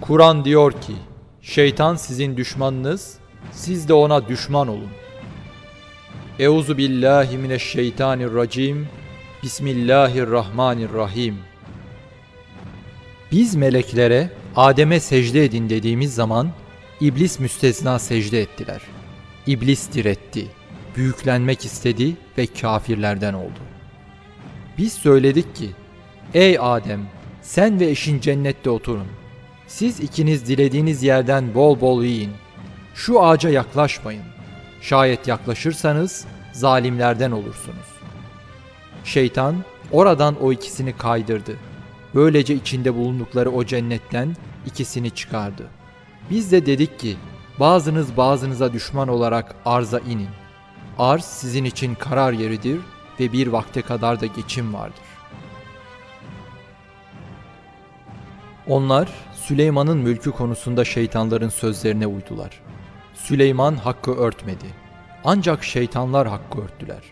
Kur'an diyor ki, şeytan sizin düşmanınız, siz de ona düşman olun. Euzu billahi mineşşeytanirracim. Bismillahirrahmanirrahim. Biz meleklere Adem'e secde edin dediğimiz zaman iblis müstesna secde ettiler. İblis diretti, büyüklenmek istedi ve kafirlerden oldu. Biz söyledik ki, ey Adem sen ve eşin cennette oturun. Siz ikiniz dilediğiniz yerden bol bol yiyin. Şu ağaca yaklaşmayın. Şayet yaklaşırsanız zalimlerden olursunuz. Şeytan oradan o ikisini kaydırdı. Böylece içinde bulundukları o cennetten ikisini çıkardı. Biz de dedik ki bazınız bazınıza düşman olarak arza inin. Arz sizin için karar yeridir ve bir vakte kadar da geçim vardır. Onlar Süleyman'ın mülkü konusunda şeytanların sözlerine uydular. Süleyman hakkı örtmedi. Ancak şeytanlar hakkı örttüler.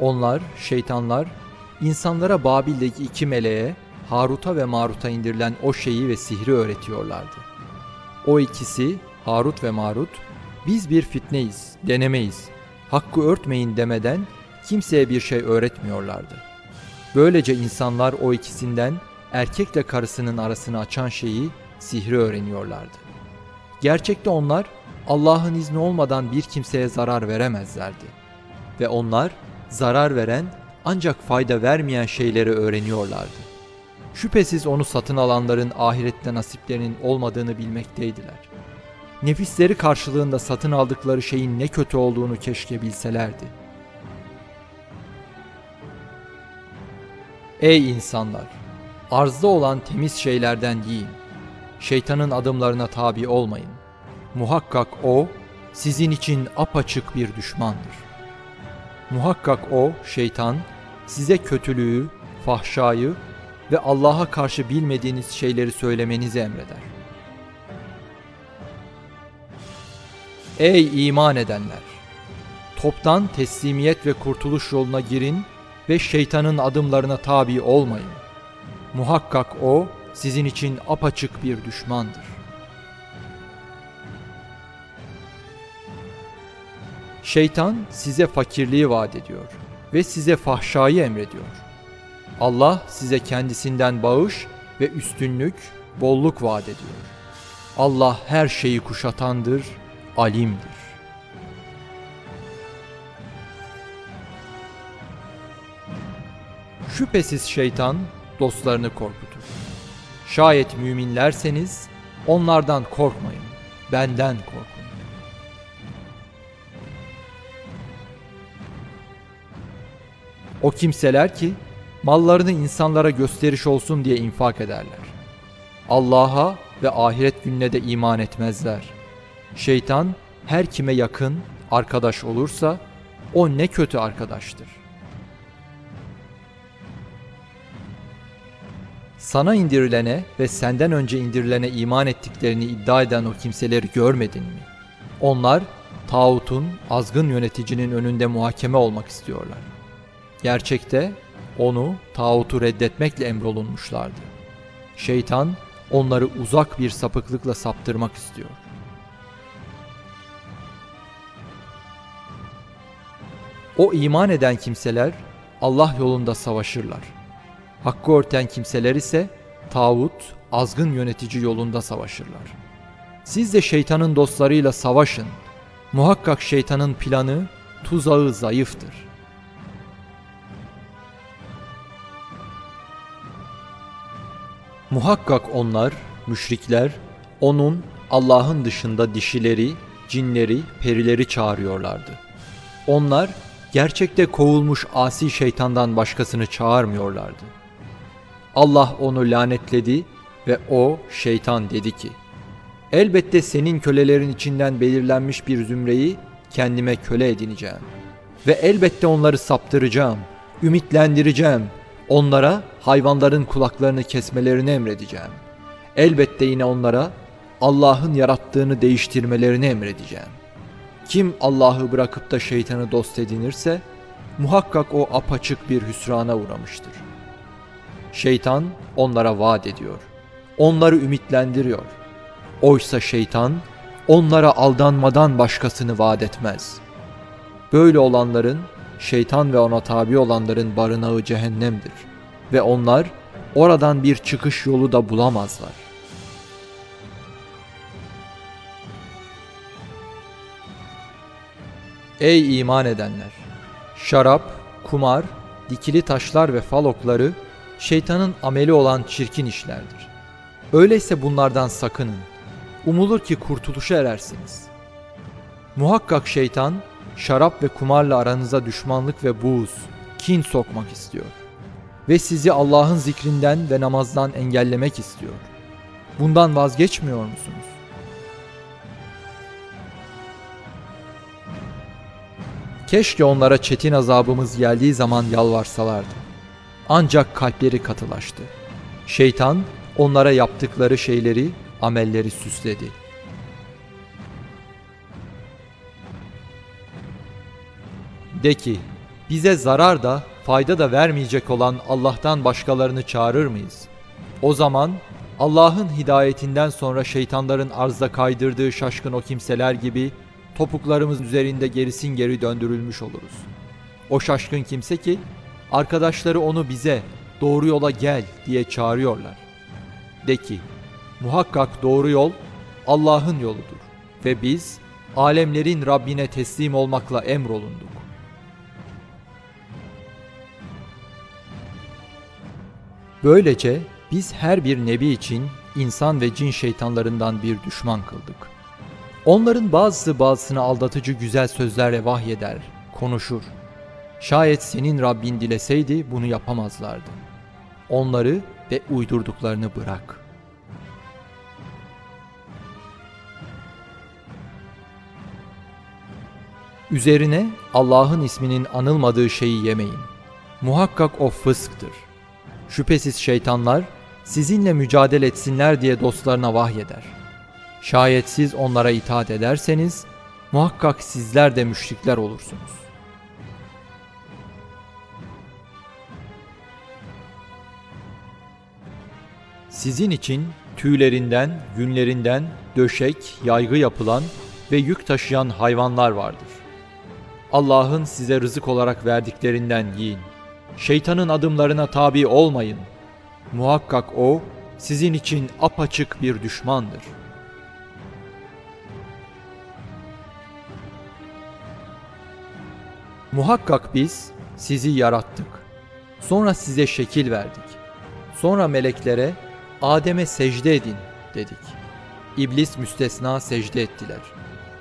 Onlar, şeytanlar, insanlara Babil'deki iki meleğe, Harut'a ve Marut'a indirilen o şeyi ve sihri öğretiyorlardı. O ikisi, Harut ve Marut, biz bir fitneyiz, denemeyiz, hakkı örtmeyin demeden kimseye bir şey öğretmiyorlardı. Böylece insanlar o ikisinden erkekle karısının arasını açan şeyi, sihri öğreniyorlardı. Gerçekte onlar Allah'ın izni olmadan bir kimseye zarar veremezlerdi. Ve onlar zarar veren ancak fayda vermeyen şeyleri öğreniyorlardı. Şüphesiz onu satın alanların ahirette nasiplerinin olmadığını bilmekteydiler. Nefisleri karşılığında satın aldıkları şeyin ne kötü olduğunu keşke bilselerdi. Ey insanlar! Arzda olan temiz şeylerden yiyin. Şeytanın adımlarına tabi olmayın. Muhakkak o sizin için apaçık bir düşmandır. Muhakkak o şeytan size kötülüğü, fahşayı ve Allah'a karşı bilmediğiniz şeyleri söylemenizi emreder. Ey iman edenler! Toptan teslimiyet ve kurtuluş yoluna girin ve şeytanın adımlarına tabi olmayın. Muhakkak o sizin için apaçık bir düşmandır. Şeytan size fakirliği vaat ediyor ve size fahşayı emrediyor. Allah size kendisinden bağış ve üstünlük, bolluk vaat ediyor. Allah her şeyi kuşatandır, alimdir. Şüphesiz şeytan dostlarını korkutur. Şayet müminlerseniz onlardan korkmayın, benden korkun. O kimseler ki mallarını insanlara gösteriş olsun diye infak ederler. Allah'a ve ahiret gününe de iman etmezler. Şeytan her kime yakın, arkadaş olursa o ne kötü arkadaştır. Sana indirilene ve senden önce indirilene iman ettiklerini iddia eden o kimseleri görmedin mi? Onlar tağutun, azgın yöneticinin önünde muhakeme olmak istiyorlar. Gerçekte onu tağutu reddetmekle emrolunmuşlardı. Şeytan onları uzak bir sapıklıkla saptırmak istiyor. O iman eden kimseler Allah yolunda savaşırlar. Hakkı örten kimseler ise tağut, azgın yönetici yolunda savaşırlar. Siz de şeytanın dostlarıyla savaşın. Muhakkak şeytanın planı, tuzağı zayıftır.'' Muhakkak onlar, müşrikler, onun Allah'ın dışında dişileri, cinleri, perileri çağırıyorlardı. Onlar gerçekte kovulmuş asi şeytandan başkasını çağırmıyorlardı. Allah onu lanetledi ve o şeytan dedi ki, Elbette senin kölelerin içinden belirlenmiş bir zümreyi kendime köle edineceğim. Ve elbette onları saptıracağım, ümitlendireceğim, Onlara hayvanların kulaklarını kesmelerini emredeceğim. Elbette yine onlara Allah'ın yarattığını değiştirmelerini emredeceğim. Kim Allah'ı bırakıp da şeytanı dost edinirse muhakkak o apaçık bir hüsrana uğramıştır. Şeytan onlara vaat ediyor. Onları ümitlendiriyor. Oysa şeytan onlara aldanmadan başkasını vaat etmez. Böyle olanların, şeytan ve ona tabi olanların barınağı cehennemdir ve onlar oradan bir çıkış yolu da bulamazlar. Ey iman edenler! Şarap, kumar, dikili taşlar ve fal okları şeytanın ameli olan çirkin işlerdir. Öyleyse bunlardan sakının. Umulur ki kurtuluşa erersiniz. Muhakkak şeytan, şarap ve kumarla aranıza düşmanlık ve buğz, kin sokmak istiyor. Ve sizi Allah'ın zikrinden ve namazdan engellemek istiyor. Bundan vazgeçmiyor musunuz? Keşke onlara çetin azabımız geldiği zaman yalvarsalardı. Ancak kalpleri katılaştı. Şeytan onlara yaptıkları şeyleri, amelleri süsledi. De ki, bize zarar da fayda da vermeyecek olan Allah'tan başkalarını çağırır mıyız? O zaman Allah'ın hidayetinden sonra şeytanların arzda kaydırdığı şaşkın o kimseler gibi topuklarımız üzerinde gerisin geri döndürülmüş oluruz. O şaşkın kimse ki arkadaşları onu bize doğru yola gel diye çağırıyorlar. De ki muhakkak doğru yol Allah'ın yoludur ve biz alemlerin Rabbine teslim olmakla emrolunduk. Böylece biz her bir nebi için insan ve cin şeytanlarından bir düşman kıldık. Onların bazısı bazısını aldatıcı güzel sözlerle vahyeder, konuşur. Şayet senin Rabbin dileseydi bunu yapamazlardı. Onları ve uydurduklarını bırak. Üzerine Allah'ın isminin anılmadığı şeyi yemeyin. Muhakkak o fısktır. Şüphesiz şeytanlar sizinle mücadele etsinler diye dostlarına vahyeder.'' Şayet siz onlara itaat ederseniz muhakkak sizler de müşrikler olursunuz. Sizin için tüylerinden, günlerinden döşek, yaygı yapılan ve yük taşıyan hayvanlar vardır. Allah'ın size rızık olarak verdiklerinden yiyin. Şeytanın adımlarına tabi olmayın. Muhakkak o sizin için apaçık bir düşmandır.'' Muhakkak biz sizi yarattık. Sonra size şekil verdik. Sonra meleklere Adem'e secde edin dedik. İblis müstesna secde ettiler.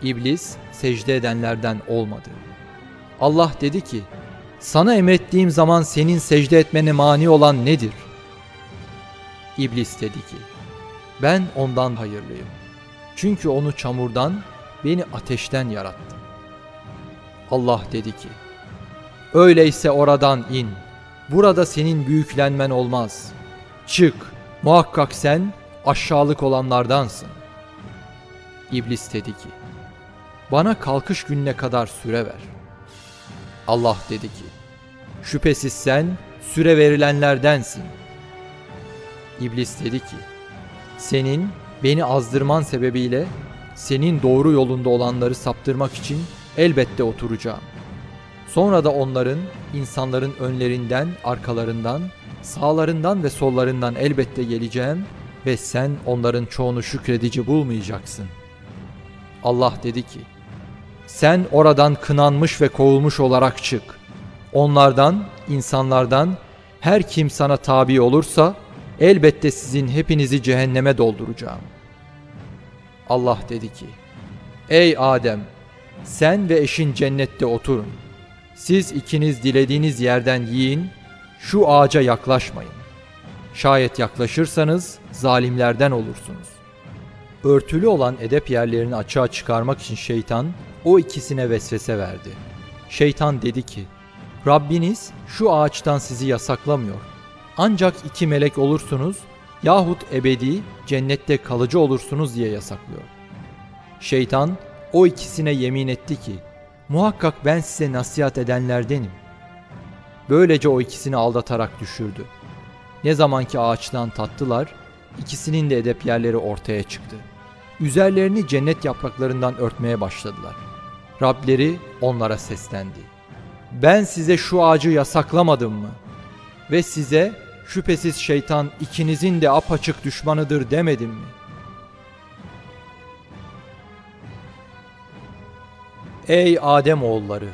İblis secde edenlerden olmadı. Allah dedi ki, sana emrettiğim zaman senin secde etmene mani olan nedir? İblis dedi ki, ben ondan hayırlıyım. Çünkü onu çamurdan, beni ateşten yarattı. Allah dedi ki, Öyleyse oradan in. Burada senin büyüklenmen olmaz. Çık, muhakkak sen aşağılık olanlardansın. İblis dedi ki, bana kalkış gününe kadar süre ver. Allah dedi ki, şüphesiz sen süre verilenlerdensin. İblis dedi ki, senin beni azdırman sebebiyle senin doğru yolunda olanları saptırmak için elbette oturacağım. Sonra da onların insanların önlerinden, arkalarından, sağlarından ve sollarından elbette geleceğim ve sen onların çoğunu şükredici bulmayacaksın. Allah dedi ki, sen oradan kınanmış ve kovulmuş olarak çık. Onlardan, insanlardan her kim sana tabi olursa elbette sizin hepinizi cehenneme dolduracağım. Allah dedi ki, Ey Adem, sen ve eşin cennette oturun.'' Siz ikiniz dilediğiniz yerden yiyin, şu ağaca yaklaşmayın. Şayet yaklaşırsanız zalimlerden olursunuz. Örtülü olan edep yerlerini açığa çıkarmak için şeytan o ikisine vesvese verdi. Şeytan dedi ki, Rabbiniz şu ağaçtan sizi yasaklamıyor. Ancak iki melek olursunuz yahut ebedi cennette kalıcı olursunuz diye yasaklıyor. Şeytan o ikisine yemin etti ki, Muhakkak ben size nasihat edenlerdenim. Böylece o ikisini aldatarak düşürdü. Ne zamanki ağaçtan tattılar, ikisinin de edep yerleri ortaya çıktı. Üzerlerini cennet yapraklarından örtmeye başladılar. Rableri onlara seslendi. Ben size şu ağacı yasaklamadım mı? Ve size şüphesiz şeytan ikinizin de apaçık düşmanıdır demedim mi? Ey Adem oğulları!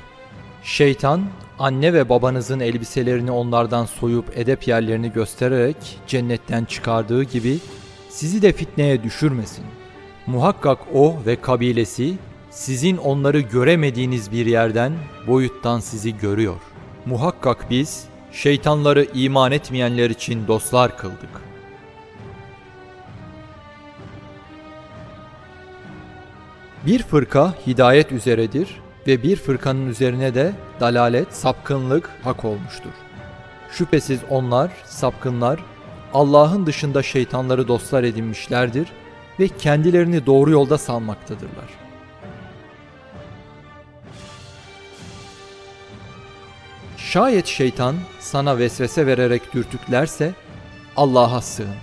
Şeytan anne ve babanızın elbiselerini onlardan soyup edep yerlerini göstererek cennetten çıkardığı gibi sizi de fitneye düşürmesin. Muhakkak o ve kabilesi sizin onları göremediğiniz bir yerden, boyuttan sizi görüyor. Muhakkak biz şeytanları iman etmeyenler için dostlar kıldık. Bir fırka hidayet üzeredir ve bir fırkanın üzerine de dalalet, sapkınlık hak olmuştur. Şüphesiz onlar, sapkınlar, Allah'ın dışında şeytanları dostlar edinmişlerdir ve kendilerini doğru yolda salmaktadırlar. Şayet şeytan sana vesvese vererek dürtüklerse Allah'a sığın.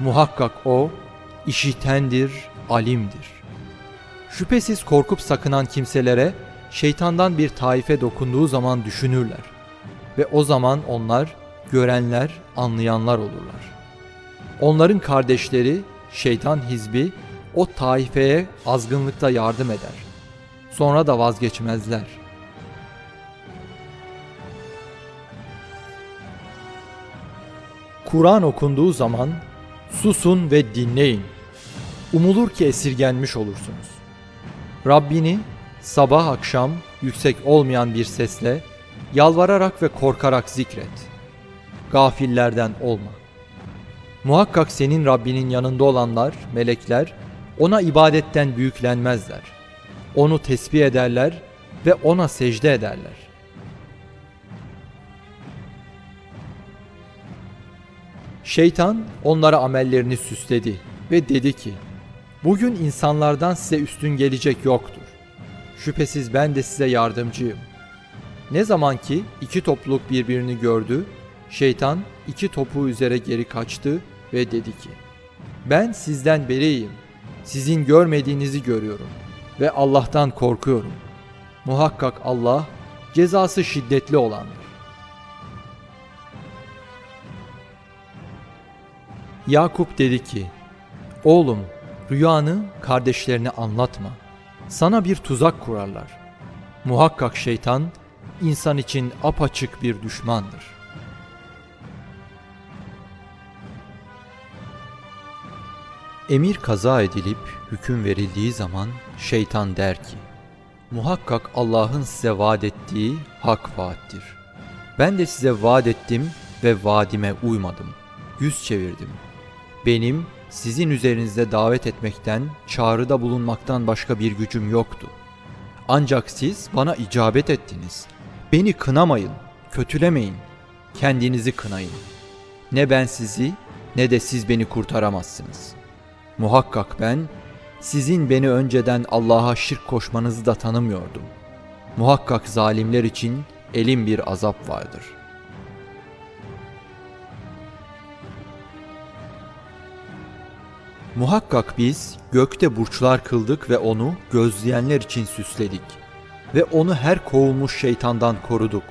Muhakkak o işitendir, alimdir. Şüphesiz korkup sakınan kimselere şeytandan bir taife dokunduğu zaman düşünürler. Ve o zaman onlar görenler, anlayanlar olurlar. Onların kardeşleri, şeytan hizbi o taifeye azgınlıkta yardım eder. Sonra da vazgeçmezler. Kur'an okunduğu zaman susun ve dinleyin. Umulur ki esirgenmiş olursunuz. Rabbini sabah akşam yüksek olmayan bir sesle yalvararak ve korkarak zikret. Gafillerden olma. Muhakkak senin Rabbinin yanında olanlar, melekler, ona ibadetten büyüklenmezler. Onu tesbih ederler ve ona secde ederler. Şeytan onlara amellerini süsledi ve dedi ki, Bugün insanlardan size üstün gelecek yoktur. Şüphesiz ben de size yardımcıyım. Ne zaman ki iki topluluk birbirini gördü, şeytan iki topu üzere geri kaçtı ve dedi ki, Ben sizden beriyim, sizin görmediğinizi görüyorum ve Allah'tan korkuyorum. Muhakkak Allah cezası şiddetli olandır. Yakup dedi ki, Oğlum rüyanı kardeşlerine anlatma. Sana bir tuzak kurarlar. Muhakkak şeytan insan için apaçık bir düşmandır. Emir kaza edilip hüküm verildiği zaman şeytan der ki, Muhakkak Allah'ın size vaat ettiği hak vaattir. Ben de size vaat ettim ve vaadime uymadım. Yüz çevirdim. Benim sizin üzerinizde davet etmekten, çağrıda bulunmaktan başka bir gücüm yoktu. Ancak siz bana icabet ettiniz. Beni kınamayın, kötülemeyin, kendinizi kınayın. Ne ben sizi ne de siz beni kurtaramazsınız. Muhakkak ben sizin beni önceden Allah'a şirk koşmanızı da tanımıyordum. Muhakkak zalimler için elim bir azap vardır.'' Muhakkak biz gökte burçlar kıldık ve onu gözleyenler için süsledik ve onu her kovulmuş şeytandan koruduk.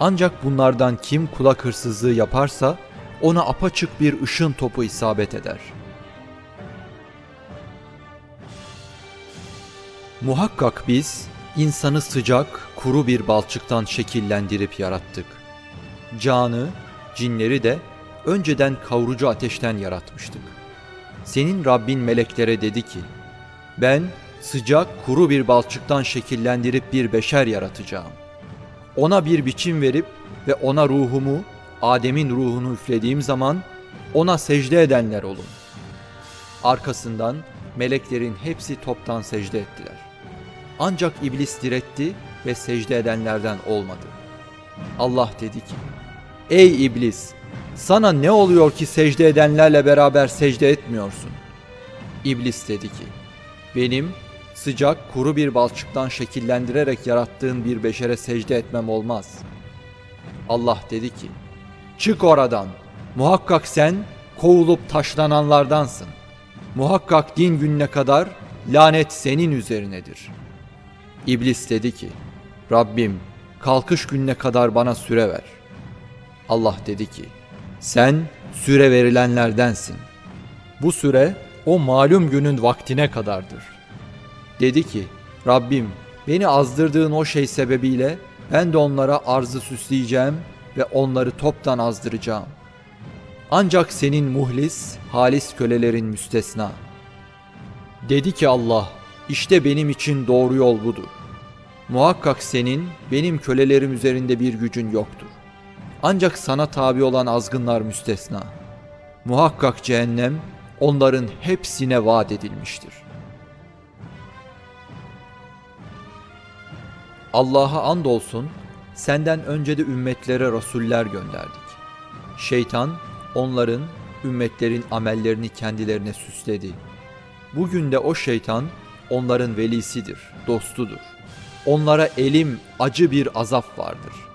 Ancak bunlardan kim kulak hırsızlığı yaparsa ona apaçık bir ışın topu isabet eder. Muhakkak biz insanı sıcak, kuru bir balçıktan şekillendirip yarattık. Canı, cinleri de önceden kavurucu ateşten yaratmıştık. Senin Rabbin meleklere dedi ki, ben sıcak kuru bir balçıktan şekillendirip bir beşer yaratacağım. Ona bir biçim verip ve ona ruhumu, Adem'in ruhunu üflediğim zaman ona secde edenler olun. Arkasından meleklerin hepsi toptan secde ettiler. Ancak iblis diretti ve secde edenlerden olmadı. Allah dedi ki, Ey iblis! Sana ne oluyor ki secde edenlerle beraber secde etmiyorsun? İblis dedi ki, benim sıcak kuru bir balçıktan şekillendirerek yarattığın bir beşere secde etmem olmaz. Allah dedi ki, çık oradan, muhakkak sen kovulup taşlananlardansın. Muhakkak din gününe kadar lanet senin üzerinedir. İblis dedi ki, Rabbim kalkış gününe kadar bana süre ver. Allah dedi ki, sen süre verilenlerdensin. Bu süre o malum günün vaktine kadardır. Dedi ki, Rabbim beni azdırdığın o şey sebebiyle ben de onlara arzı süsleyeceğim ve onları toptan azdıracağım. Ancak senin muhlis, halis kölelerin müstesna. Dedi ki Allah, işte benim için doğru yol budur. Muhakkak senin, benim kölelerim üzerinde bir gücün yoktur. Ancak sana tabi olan azgınlar müstesna. Muhakkak cehennem onların hepsine vaat edilmiştir. Allah'a andolsun senden önce de ümmetlere rasuller gönderdik. Şeytan onların, ümmetlerin amellerini kendilerine süsledi. Bugün de o şeytan onların velisidir, dostudur. Onlara elim, acı bir azap vardır.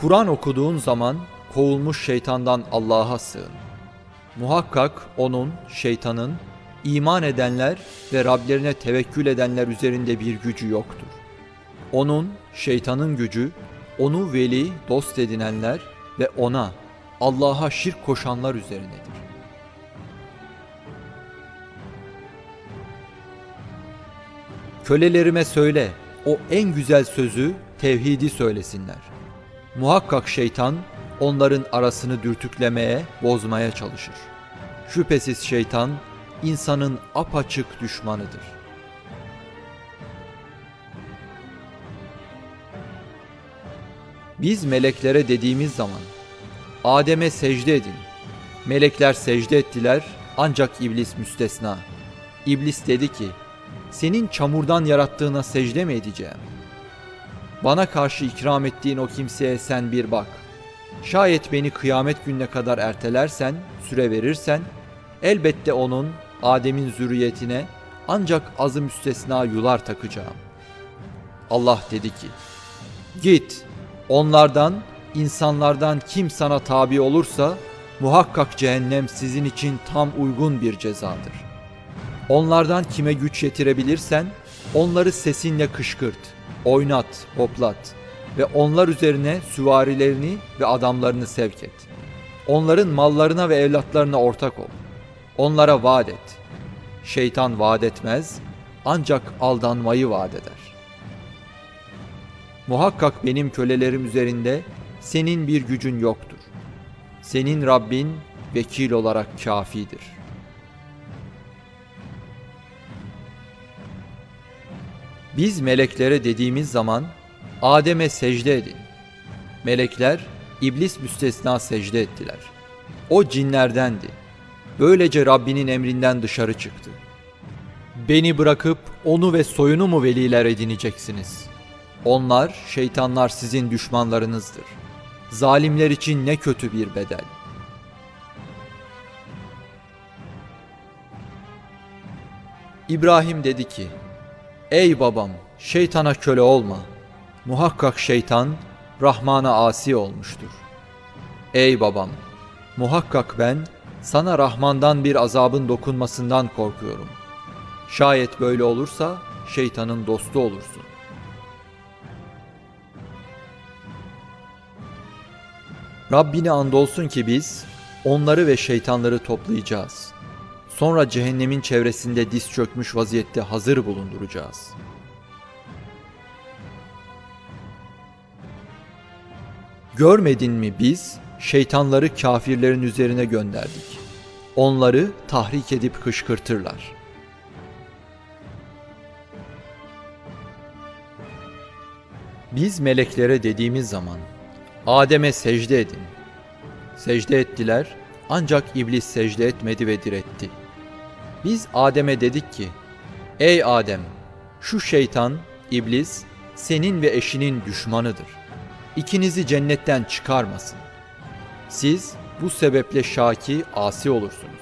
Kur'an okuduğun zaman kovulmuş şeytandan Allah'a sığın. Muhakkak onun, şeytanın, iman edenler ve Rablerine tevekkül edenler üzerinde bir gücü yoktur. Onun, şeytanın gücü, onu veli, dost edinenler ve ona, Allah'a şirk koşanlar üzerinedir. Kölelerime söyle, o en güzel sözü, tevhidi söylesinler. Muhakkak şeytan, onların arasını dürtüklemeye, bozmaya çalışır. Şüphesiz şeytan, insanın apaçık düşmanıdır. Biz meleklere dediğimiz zaman Adem'e secde edin. Melekler secde ettiler ancak iblis müstesna. İblis dedi ki senin çamurdan yarattığına secde mi edeceğim? Bana karşı ikram ettiğin o kimseye sen bir bak. Şayet beni kıyamet gününe kadar ertelersen, süre verirsen, elbette onun, Adem'in zürriyetine ancak azı müstesna yular takacağım. Allah dedi ki, Git, onlardan, insanlardan kim sana tabi olursa, muhakkak cehennem sizin için tam uygun bir cezadır. Onlardan kime güç yetirebilirsen, onları sesinle kışkırt, oynat, hoplat ve onlar üzerine süvarilerini ve adamlarını sevk et. Onların mallarına ve evlatlarına ortak ol. Onlara vaat et. Şeytan vaat etmez, ancak aldanmayı vaat eder. Muhakkak benim kölelerim üzerinde senin bir gücün yoktur. Senin Rabbin vekil olarak kafidir. Biz meleklere dediğimiz zaman Adem'e secde edin. Melekler iblis müstesna secde ettiler. O cinlerdendi. Böylece Rabbinin emrinden dışarı çıktı. Beni bırakıp onu ve soyunu mu veliler edineceksiniz? Onlar, şeytanlar sizin düşmanlarınızdır. Zalimler için ne kötü bir bedel. İbrahim dedi ki, Ey babam, şeytana köle olma. Muhakkak şeytan, Rahman'a asi olmuştur. Ey babam, muhakkak ben, sana Rahman'dan bir azabın dokunmasından korkuyorum. Şayet böyle olursa, şeytanın dostu olursun. Rabbine andolsun ki biz onları ve şeytanları toplayacağız. Sonra cehennemin çevresinde diz çökmüş vaziyette hazır bulunduracağız. Görmedin mi biz şeytanları kafirlerin üzerine gönderdik. Onları tahrik edip kışkırtırlar. Biz meleklere dediğimiz zaman Adem'e secde edin. Secde ettiler ancak iblis secde etmedi ve diretti. Biz Adem'e dedik ki, Ey Adem, şu şeytan, iblis, senin ve eşinin düşmanıdır. İkinizi cennetten çıkarmasın. Siz bu sebeple şaki, asi olursunuz.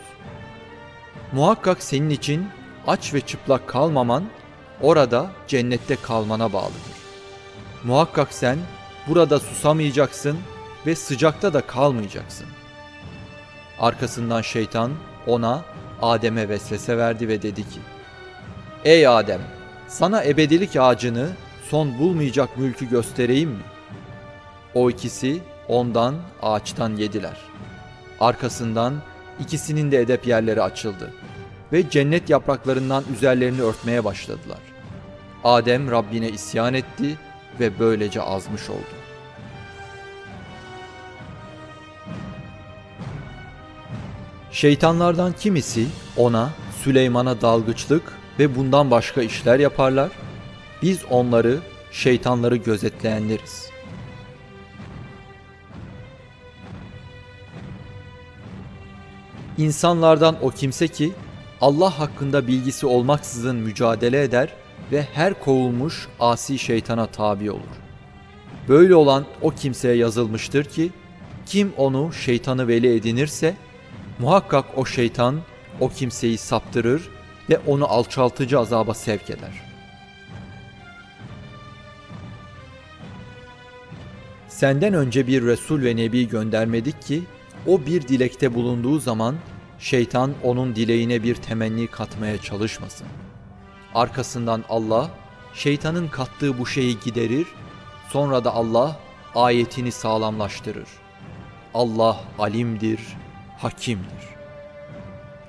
Muhakkak senin için aç ve çıplak kalmaman, orada cennette kalmana bağlıdır. Muhakkak sen burada susamayacaksın ve sıcakta da kalmayacaksın. Arkasından şeytan ona Adem'e vesvese verdi ve dedi ki, Ey Adem, sana ebedilik ağacını son bulmayacak mülkü göstereyim mi? O ikisi ondan ağaçtan yediler. Arkasından ikisinin de edep yerleri açıldı ve cennet yapraklarından üzerlerini örtmeye başladılar. Adem Rabbine isyan etti ve böylece azmış oldu. Şeytanlardan kimisi ona, Süleyman'a dalgıçlık ve bundan başka işler yaparlar. Biz onları, şeytanları gözetleyenleriz. İnsanlardan o kimse ki Allah hakkında bilgisi olmaksızın mücadele eder ve her kovulmuş asi şeytana tabi olur. Böyle olan o kimseye yazılmıştır ki kim onu şeytanı veli edinirse muhakkak o şeytan o kimseyi saptırır ve onu alçaltıcı azaba sevk eder. Senden önce bir Resul ve Nebi göndermedik ki o bir dilekte bulunduğu zaman şeytan onun dileğine bir temenni katmaya çalışmasın. Arkasından Allah şeytanın kattığı bu şeyi giderir, sonra da Allah ayetini sağlamlaştırır. Allah alimdir, hakimdir.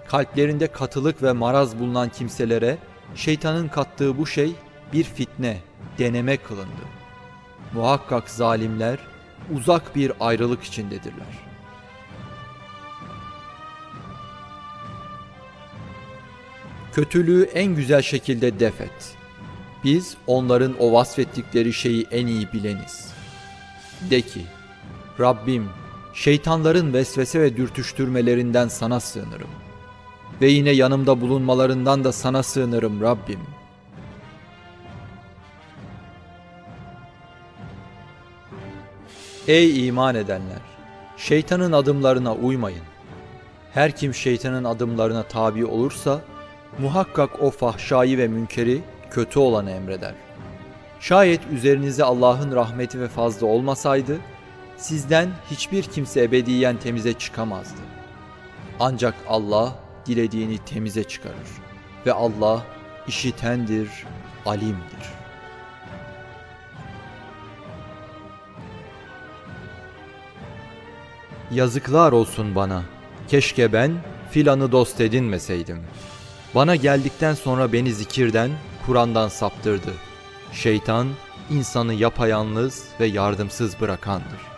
Kalplerinde katılık ve maraz bulunan kimselere şeytanın kattığı bu şey bir fitne, deneme kılındı. Muhakkak zalimler uzak bir ayrılık içindedirler. Kötülüğü en güzel şekilde def et. Biz onların o vasfettikleri şeyi en iyi bileniz. De ki, Rabbim şeytanların vesvese ve dürtüştürmelerinden sana sığınırım. Ve yine yanımda bulunmalarından da sana sığınırım Rabbim. Ey iman edenler! Şeytanın adımlarına uymayın. Her kim şeytanın adımlarına tabi olursa, muhakkak o fahşayı ve münkeri kötü olanı emreder. Şayet üzerinize Allah'ın rahmeti ve fazla olmasaydı, sizden hiçbir kimse ebediyen temize çıkamazdı. Ancak Allah dilediğini temize çıkarır ve Allah işitendir, alimdir. Yazıklar olsun bana. Keşke ben filanı dost edinmeseydim. Bana geldikten sonra beni zikirden, Kur'an'dan saptırdı. Şeytan insanı yapayalnız ve yardımsız bırakandır.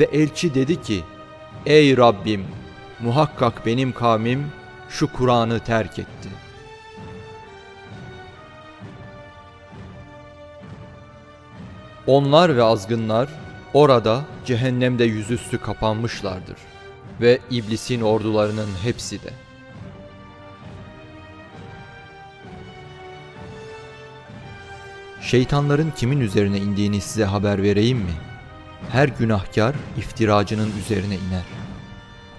Ve elçi dedi ki, Ey Rabbim, muhakkak benim kavmim şu Kur'an'ı terk etti. Onlar ve azgınlar orada cehennemde yüzüstü kapanmışlardır ve iblisin ordularının hepsi de. Şeytanların kimin üzerine indiğini size haber vereyim mi? Her günahkar iftiracının üzerine iner.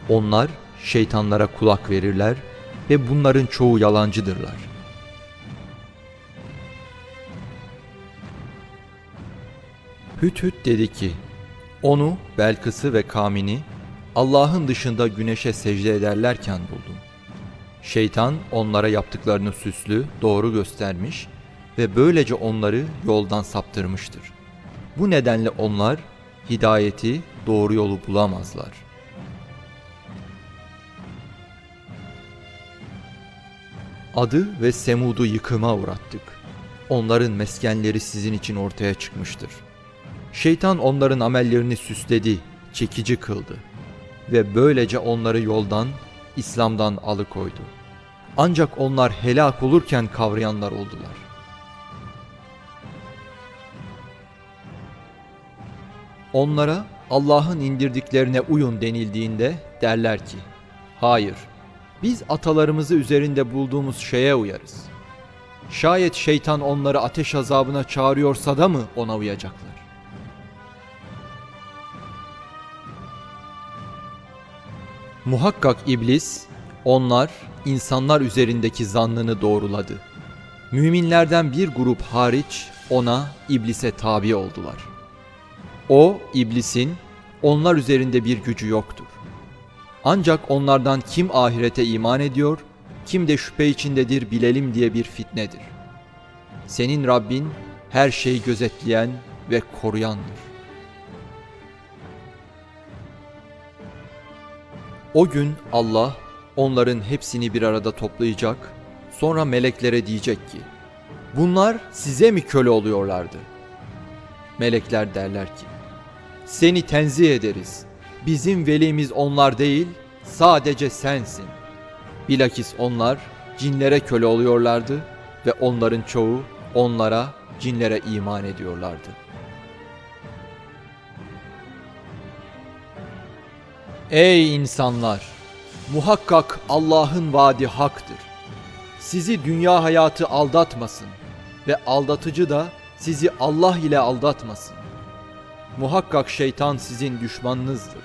Onlar şeytanlara kulak verirler ve bunların çoğu yalancıdırlar. Hüt Hüt dedi ki, onu, Belkıs'ı ve Kamini Allah'ın dışında güneşe secde ederlerken buldum. Şeytan onlara yaptıklarını süslü, doğru göstermiş ve böylece onları yoldan saptırmıştır. Bu nedenle onlar hidayeti, doğru yolu bulamazlar. Adı ve Semud'u yıkıma uğrattık. Onların meskenleri sizin için ortaya çıkmıştır. Şeytan onların amellerini süsledi, çekici kıldı ve böylece onları yoldan, İslam'dan alıkoydu. Ancak onlar helak olurken kavrayanlar oldular. Onlara Allah'ın indirdiklerine uyun denildiğinde derler ki, hayır, biz atalarımızı üzerinde bulduğumuz şeye uyarız. Şayet şeytan onları ateş azabına çağırıyorsa da mı ona uyacaklar? Muhakkak iblis, onlar insanlar üzerindeki zannını doğruladı. Müminlerden bir grup hariç ona, iblise tabi oldular. O, iblisin onlar üzerinde bir gücü yoktur. Ancak onlardan kim ahirete iman ediyor, kim de şüphe içindedir bilelim diye bir fitnedir. Senin Rabbin her şeyi gözetleyen ve koruyandır. O gün Allah onların hepsini bir arada toplayacak, sonra meleklere diyecek ki, Bunlar size mi köle oluyorlardı? Melekler derler ki, Seni tenzih ederiz. Bizim velimiz onlar değil, sadece sensin. Bilakis onlar cinlere köle oluyorlardı ve onların çoğu onlara, cinlere iman ediyorlardı. Ey insanlar! Muhakkak Allah'ın vaadi haktır. Sizi dünya hayatı aldatmasın ve aldatıcı da sizi Allah ile aldatmasın. Muhakkak şeytan sizin düşmanınızdır.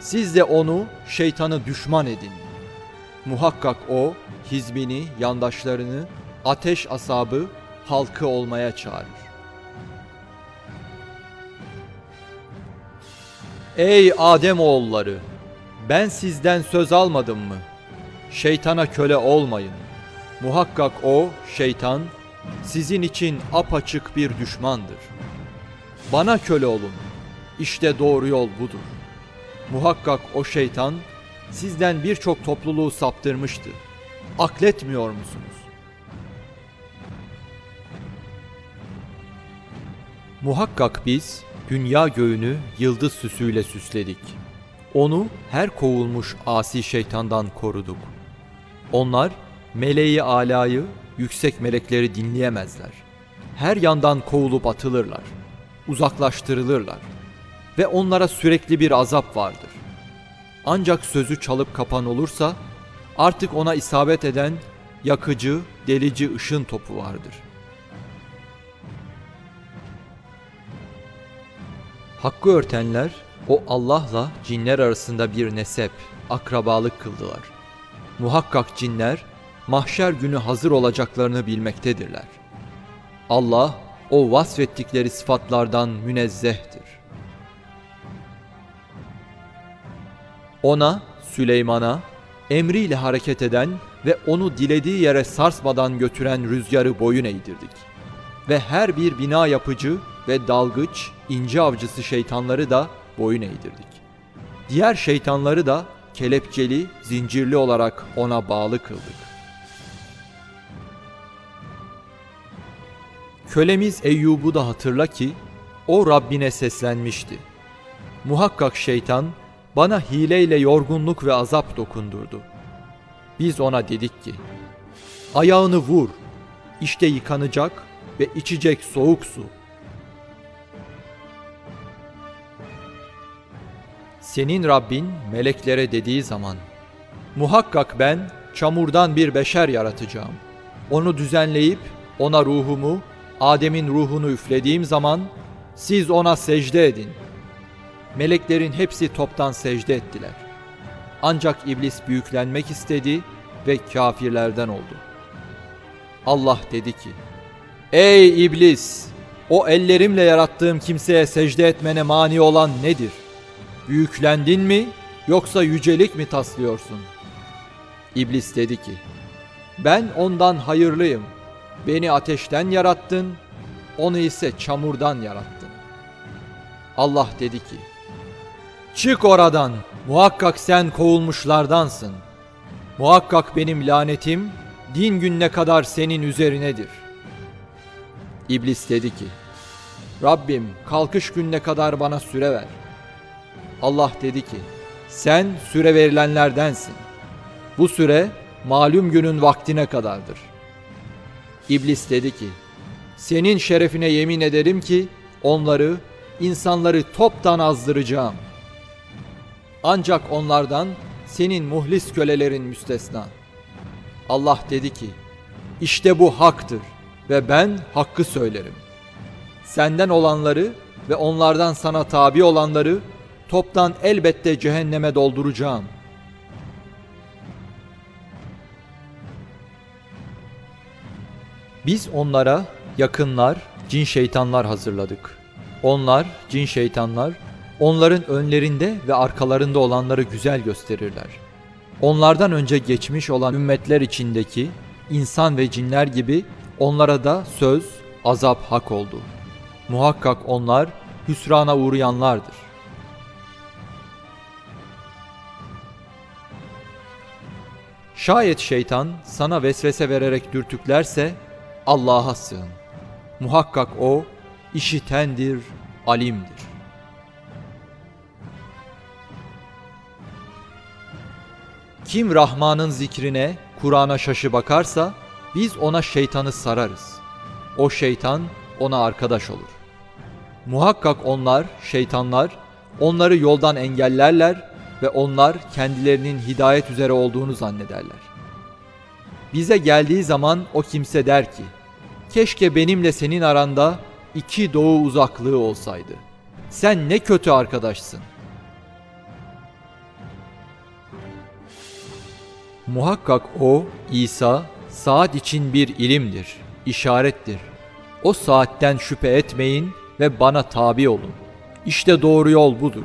Siz de onu, şeytanı düşman edin. Muhakkak o, hizbini, yandaşlarını, ateş asabı, halkı olmaya çağırır. Ey Adem oğulları! Ben sizden söz almadım mı? Şeytana köle olmayın. Muhakkak o, şeytan, sizin için apaçık bir düşmandır. Bana köle olun. İşte doğru yol budur. Muhakkak o şeytan, sizden birçok topluluğu saptırmıştı. Akletmiyor musunuz? Muhakkak biz dünya göğünü yıldız süsüyle süsledik. Onu her kovulmuş asi şeytandan koruduk. Onlar meleği alayı, yüksek melekleri dinleyemezler. Her yandan kovulup atılırlar. Uzaklaştırılırlar. Ve onlara sürekli bir azap vardır. Ancak sözü çalıp kapan olursa artık ona isabet eden yakıcı, delici ışın topu vardır. Hakkı örtenler o Allah'la cinler arasında bir nesep, akrabalık kıldılar. Muhakkak cinler mahşer günü hazır olacaklarını bilmektedirler. Allah o vasfettikleri sıfatlardan münezzehtir. Ona, Süleyman'a, emriyle hareket eden ve onu dilediği yere sarsmadan götüren rüzgarı boyun eğdirdik. Ve her bir bina yapıcı ve dalgıç, ince avcısı şeytanları da boyun eğdirdik. Diğer şeytanları da kelepçeli, zincirli olarak ona bağlı kıldık. Kölemiz Eyyub'u da hatırla ki o Rabbine seslenmişti. Muhakkak şeytan bana hileyle yorgunluk ve azap dokundurdu. Biz ona dedik ki, ayağını vur, işte yıkanacak ve içecek soğuk su. Senin Rabbin meleklere dediği zaman, muhakkak ben çamurdan bir beşer yaratacağım. Onu düzenleyip ona ruhumu, Adem'in ruhunu üflediğim zaman siz ona secde edin. Meleklerin hepsi toptan secde ettiler. Ancak iblis büyüklenmek istedi ve kafirlerden oldu. Allah dedi ki, Ey iblis! O ellerimle yarattığım kimseye secde etmene mani olan nedir? Büyüklendin mi yoksa yücelik mi taslıyorsun? İblis dedi ki, Ben ondan hayırlıyım. Beni ateşten yarattın, onu ise çamurdan yarattın. Allah dedi ki, Çık oradan, muhakkak sen kovulmuşlardansın. Muhakkak benim lanetim, din gününe kadar senin üzerinedir. İblis dedi ki, Rabbim kalkış gününe kadar bana süre ver. Allah dedi ki, sen süre verilenlerdensin. Bu süre malum günün vaktine kadardır. İblis dedi ki, senin şerefine yemin ederim ki onları, insanları toptan azdıracağım. Ancak onlardan senin muhlis kölelerin müstesna. Allah dedi ki, işte bu haktır ve ben hakkı söylerim. Senden olanları ve onlardan sana tabi olanları toptan elbette cehenneme dolduracağım. Biz onlara yakınlar, cin şeytanlar hazırladık. Onlar, cin şeytanlar, Onların önlerinde ve arkalarında olanları güzel gösterirler. Onlardan önce geçmiş olan ümmetler içindeki insan ve cinler gibi onlara da söz, azap hak oldu. Muhakkak onlar hüsrana uğrayanlardır. Şayet şeytan sana vesvese vererek dürtüklerse Allah'a sığın. Muhakkak o işitendir, alimdir. Kim Rahman'ın zikrine, Kur'an'a şaşı bakarsa biz ona şeytanı sararız. O şeytan ona arkadaş olur. Muhakkak onlar, şeytanlar, onları yoldan engellerler ve onlar kendilerinin hidayet üzere olduğunu zannederler. Bize geldiği zaman o kimse der ki, keşke benimle senin aranda iki doğu uzaklığı olsaydı. Sen ne kötü arkadaşsın. Muhakkak o, İsa, saat için bir ilimdir, işarettir. O saatten şüphe etmeyin ve bana tabi olun. İşte doğru yol budur.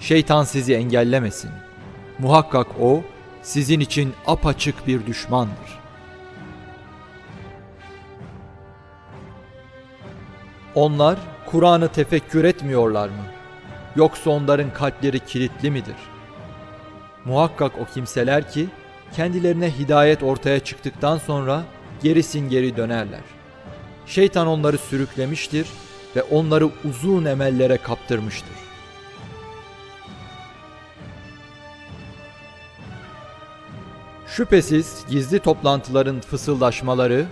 Şeytan sizi engellemesin. Muhakkak o, sizin için apaçık bir düşmandır. Onlar Kur'an'ı tefekkür etmiyorlar mı? Yoksa onların kalpleri kilitli midir? Muhakkak o kimseler ki kendilerine hidayet ortaya çıktıktan sonra gerisin geri dönerler. Şeytan onları sürüklemiştir ve onları uzun emellere kaptırmıştır. Şüphesiz gizli toplantıların fısıldaşmaları,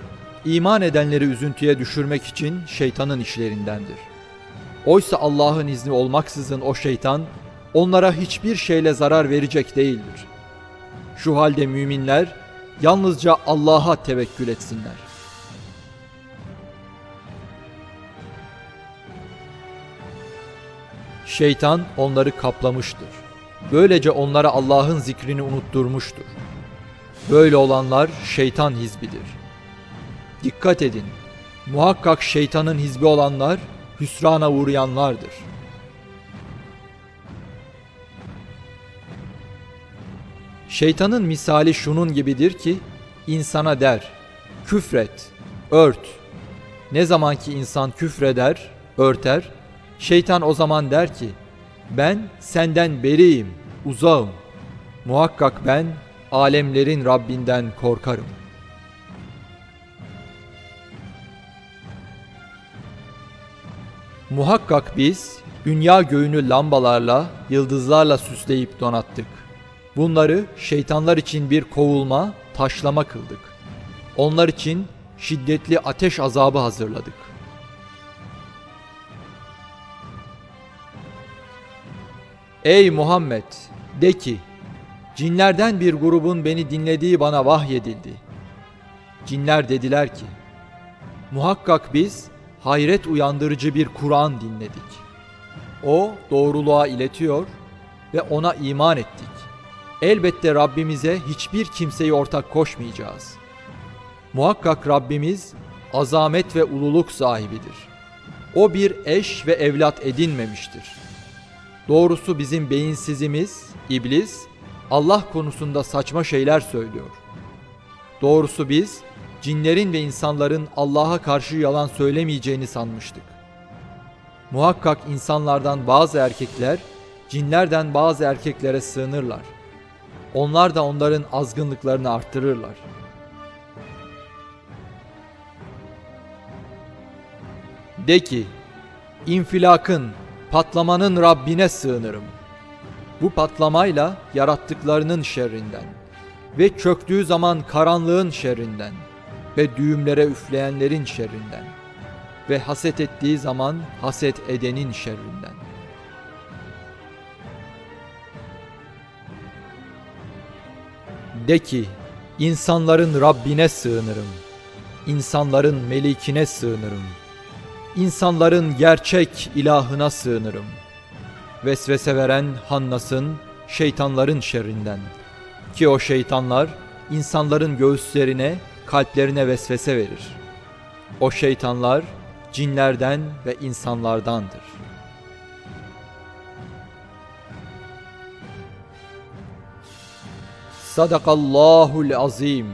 iman edenleri üzüntüye düşürmek için şeytanın işlerindendir. Oysa Allah'ın izni olmaksızın o şeytan, onlara hiçbir şeyle zarar verecek değildir. Şu halde müminler, yalnızca Allah'a tevekkül etsinler. Şeytan onları kaplamıştır. Böylece onlara Allah'ın zikrini unutturmuştur. Böyle olanlar şeytan hizbidir. Dikkat edin. Muhakkak şeytanın hizbi olanlar hüsrana uğrayanlardır. Şeytanın misali şunun gibidir ki insana der küfret, ört. Ne zaman ki insan küfreder, örter, şeytan o zaman der ki ben senden beriyim, uzağım. Muhakkak ben alemlerin Rabbinden korkarım. Muhakkak biz dünya göğünü lambalarla, yıldızlarla süsleyip donattık. Bunları şeytanlar için bir kovulma, taşlama kıldık. Onlar için şiddetli ateş azabı hazırladık. Ey Muhammed! De ki, Cinlerden bir grubun beni dinlediği bana vahyedildi. Cinler dediler ki, muhakkak biz hayret uyandırıcı bir Kur'an dinledik. O doğruluğa iletiyor ve ona iman ettik. Elbette Rabbimize hiçbir kimseyi ortak koşmayacağız. Muhakkak Rabbimiz azamet ve ululuk sahibidir. O bir eş ve evlat edinmemiştir. Doğrusu bizim beyinsizimiz, iblis, Allah konusunda saçma şeyler söylüyor. Doğrusu biz cinlerin ve insanların Allah'a karşı yalan söylemeyeceğini sanmıştık. Muhakkak insanlardan bazı erkekler cinlerden bazı erkeklere sığınırlar. Onlar da onların azgınlıklarını arttırırlar. De ki, infilakın, patlamanın Rabbine sığınırım.'' Bu patlamayla yarattıklarının şerrinden ve çöktüğü zaman karanlığın şerrinden ve düğümlere üfleyenlerin şerrinden ve haset ettiği zaman haset edenin şerrinden. De ki, insanların Rabbine sığınırım, insanların melikine sığınırım, insanların gerçek ilahına sığınırım.'' vesvese veren Hannas'ın şeytanların şerrinden. Ki o şeytanlar insanların göğüslerine, kalplerine vesvese verir. O şeytanlar cinlerden ve insanlardandır. Sadakallahul azim.